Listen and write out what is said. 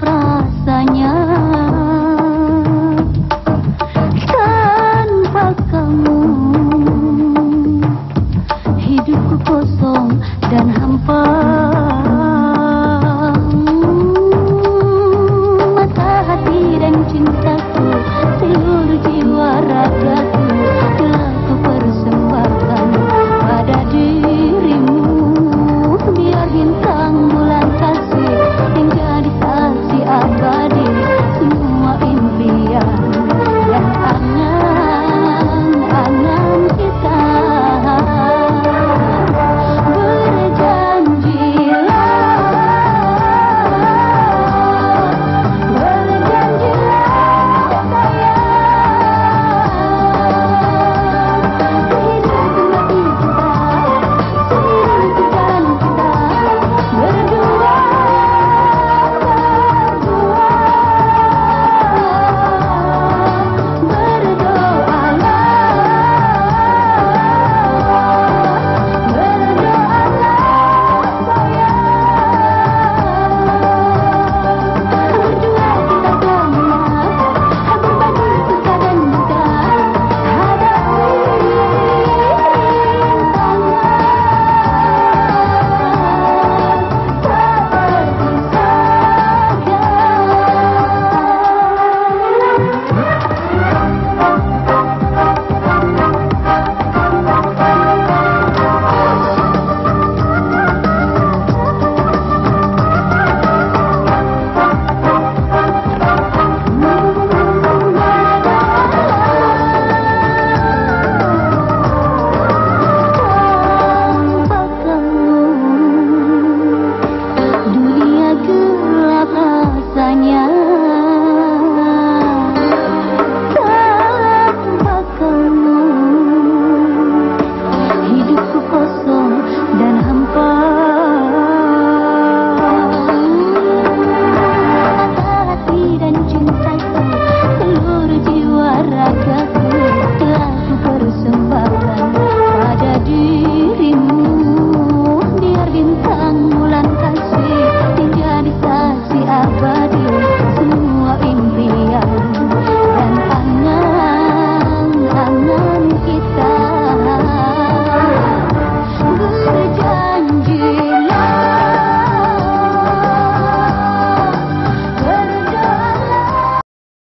प्राण